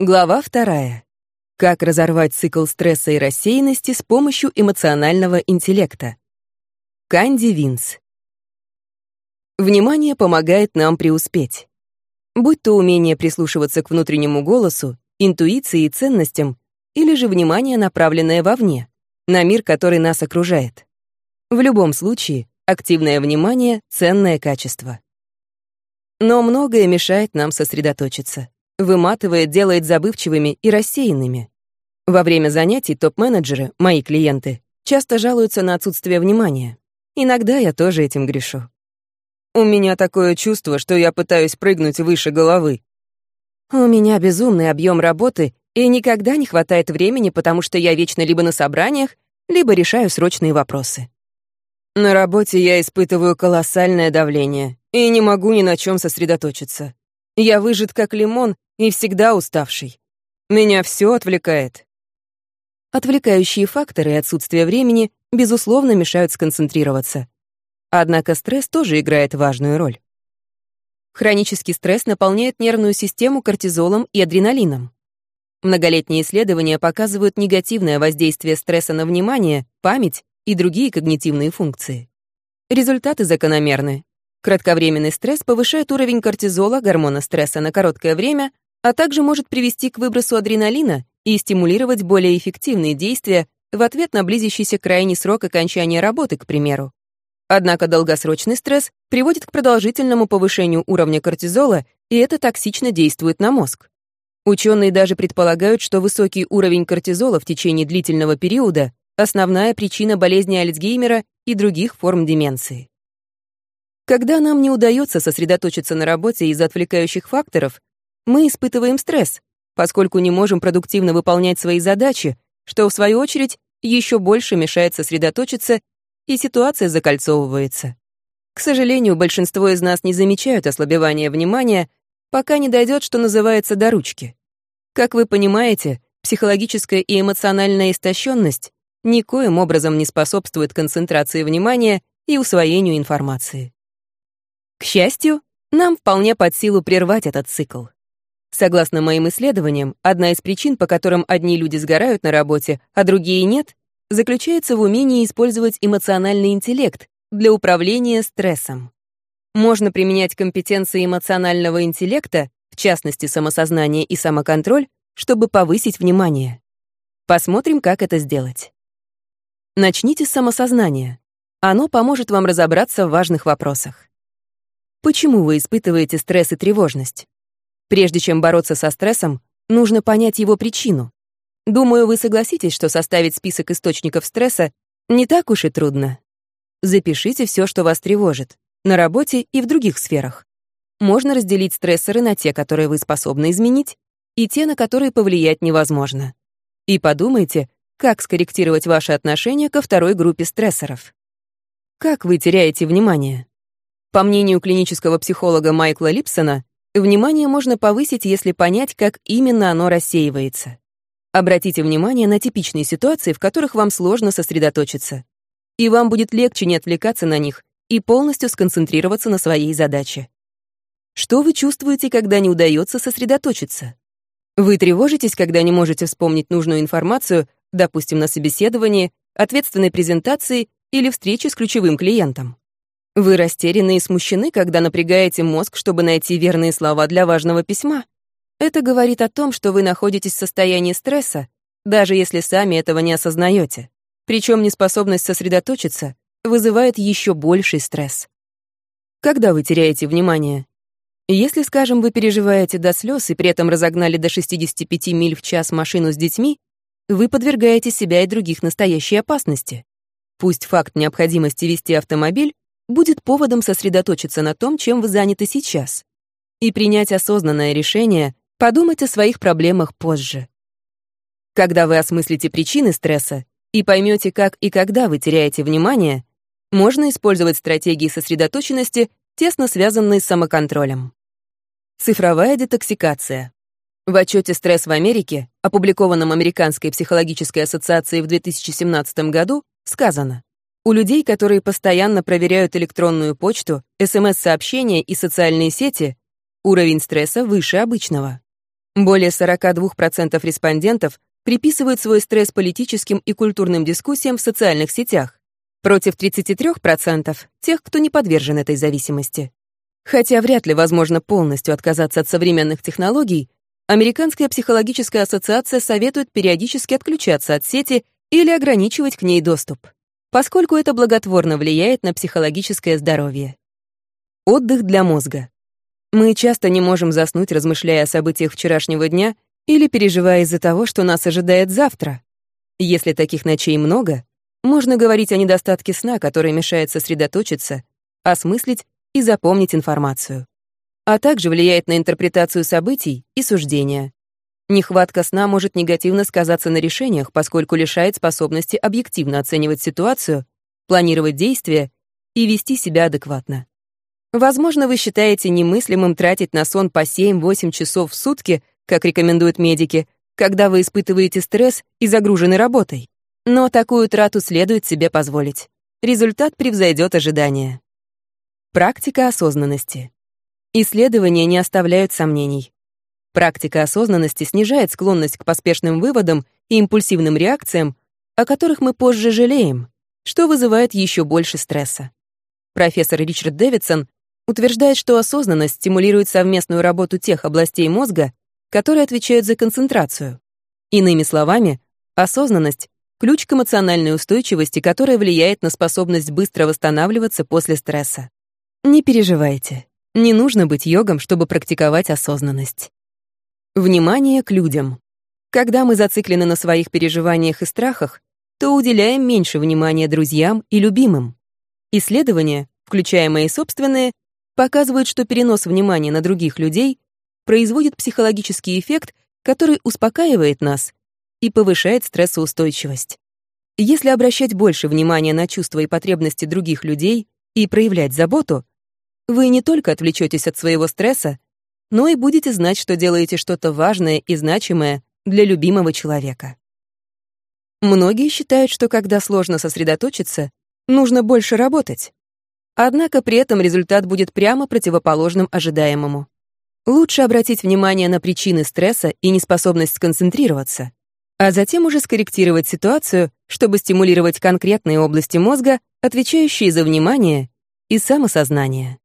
Глава вторая. Как разорвать цикл стресса и рассеянности с помощью эмоционального интеллекта. Канди Винс. Внимание помогает нам преуспеть. Будь то умение прислушиваться к внутреннему голосу, интуиции и ценностям, или же внимание, направленное вовне, на мир, который нас окружает. В любом случае, активное внимание — ценное качество. Но многое мешает нам сосредоточиться выматывает, делает забывчивыми и рассеянными. Во время занятий топ-менеджеры, мои клиенты, часто жалуются на отсутствие внимания. Иногда я тоже этим грешу. У меня такое чувство, что я пытаюсь прыгнуть выше головы. У меня безумный объем работы, и никогда не хватает времени, потому что я вечно либо на собраниях, либо решаю срочные вопросы. На работе я испытываю колоссальное давление и не могу ни на чем сосредоточиться. Я выжат как лимон и всегда уставший. Меня все отвлекает. Отвлекающие факторы и отсутствие времени, безусловно, мешают сконцентрироваться. Однако стресс тоже играет важную роль. Хронический стресс наполняет нервную систему кортизолом и адреналином. Многолетние исследования показывают негативное воздействие стресса на внимание, память и другие когнитивные функции. Результаты закономерны. Кратковременный стресс повышает уровень кортизола, гормона стресса, на короткое время, а также может привести к выбросу адреналина и стимулировать более эффективные действия в ответ на близящийся крайний срок окончания работы, к примеру. Однако долгосрочный стресс приводит к продолжительному повышению уровня кортизола, и это токсично действует на мозг. Ученые даже предполагают, что высокий уровень кортизола в течение длительного периода — основная причина болезни Альцгеймера и других форм деменции. Когда нам не удается сосредоточиться на работе из-за отвлекающих факторов, мы испытываем стресс, поскольку не можем продуктивно выполнять свои задачи, что, в свою очередь, еще больше мешает сосредоточиться, и ситуация закольцовывается. К сожалению, большинство из нас не замечают ослабевания внимания, пока не дойдет, что называется, до ручки. Как вы понимаете, психологическая и эмоциональная истощенность никоим образом не способствует концентрации внимания и усвоению информации. К счастью, нам вполне под силу прервать этот цикл. Согласно моим исследованиям, одна из причин, по которым одни люди сгорают на работе, а другие нет, заключается в умении использовать эмоциональный интеллект для управления стрессом. Можно применять компетенции эмоционального интеллекта, в частности самосознание и самоконтроль, чтобы повысить внимание. Посмотрим, как это сделать. Начните с самосознания. Оно поможет вам разобраться в важных вопросах. Почему вы испытываете стресс и тревожность? Прежде чем бороться со стрессом, нужно понять его причину. Думаю, вы согласитесь, что составить список источников стресса не так уж и трудно. Запишите все, что вас тревожит, на работе и в других сферах. Можно разделить стрессоры на те, которые вы способны изменить, и те, на которые повлиять невозможно. И подумайте, как скорректировать ваши отношение ко второй группе стрессоров. Как вы теряете внимание? По мнению клинического психолога Майкла Липсона, внимание можно повысить, если понять, как именно оно рассеивается. Обратите внимание на типичные ситуации, в которых вам сложно сосредоточиться. И вам будет легче не отвлекаться на них и полностью сконцентрироваться на своей задаче. Что вы чувствуете, когда не удается сосредоточиться? Вы тревожитесь, когда не можете вспомнить нужную информацию, допустим, на собеседовании, ответственной презентации или встрече с ключевым клиентом. Вы растеряны и смущены, когда напрягаете мозг, чтобы найти верные слова для важного письма. Это говорит о том, что вы находитесь в состоянии стресса, даже если сами этого не осознаете. Причем неспособность сосредоточиться вызывает еще больший стресс. Когда вы теряете внимание? Если, скажем, вы переживаете до слез и при этом разогнали до 65 миль в час машину с детьми, вы подвергаете себя и других настоящей опасности. Пусть факт необходимости вести автомобиль будет поводом сосредоточиться на том, чем вы заняты сейчас, и принять осознанное решение подумать о своих проблемах позже. Когда вы осмыслите причины стресса и поймете, как и когда вы теряете внимание, можно использовать стратегии сосредоточенности, тесно связанные с самоконтролем. Цифровая детоксикация. В отчете «Стресс в Америке», опубликованном Американской психологической ассоциацией в 2017 году, сказано, у людей, которые постоянно проверяют электронную почту, СМС-сообщения и социальные сети, уровень стресса выше обычного. Более 42% респондентов приписывают свой стресс политическим и культурным дискуссиям в социальных сетях, против 33% тех, кто не подвержен этой зависимости. Хотя вряд ли возможно полностью отказаться от современных технологий, Американская психологическая ассоциация советует периодически отключаться от сети или ограничивать к ней доступ поскольку это благотворно влияет на психологическое здоровье. Отдых для мозга. Мы часто не можем заснуть, размышляя о событиях вчерашнего дня или переживая из-за того, что нас ожидает завтра. Если таких ночей много, можно говорить о недостатке сна, который мешает сосредоточиться, осмыслить и запомнить информацию. А также влияет на интерпретацию событий и суждения. Нехватка сна может негативно сказаться на решениях, поскольку лишает способности объективно оценивать ситуацию, планировать действия и вести себя адекватно. Возможно, вы считаете немыслимым тратить на сон по 7-8 часов в сутки, как рекомендуют медики, когда вы испытываете стресс и загружены работой. Но такую трату следует себе позволить. Результат превзойдет ожидания. Практика осознанности. Исследования не оставляют сомнений. Практика осознанности снижает склонность к поспешным выводам и импульсивным реакциям, о которых мы позже жалеем, что вызывает еще больше стресса. Профессор Ричард Дэвидсон утверждает, что осознанность стимулирует совместную работу тех областей мозга, которые отвечают за концентрацию. Иными словами, осознанность — ключ к эмоциональной устойчивости, которая влияет на способность быстро восстанавливаться после стресса. Не переживайте, не нужно быть йогом, чтобы практиковать осознанность. Внимание к людям. Когда мы зациклены на своих переживаниях и страхах, то уделяем меньше внимания друзьям и любимым. Исследования, включая мои собственные, показывают, что перенос внимания на других людей производит психологический эффект, который успокаивает нас и повышает стрессоустойчивость. Если обращать больше внимания на чувства и потребности других людей и проявлять заботу, вы не только отвлечетесь от своего стресса, но и будете знать, что делаете что-то важное и значимое для любимого человека. Многие считают, что когда сложно сосредоточиться, нужно больше работать. Однако при этом результат будет прямо противоположным ожидаемому. Лучше обратить внимание на причины стресса и неспособность сконцентрироваться, а затем уже скорректировать ситуацию, чтобы стимулировать конкретные области мозга, отвечающие за внимание и самосознание.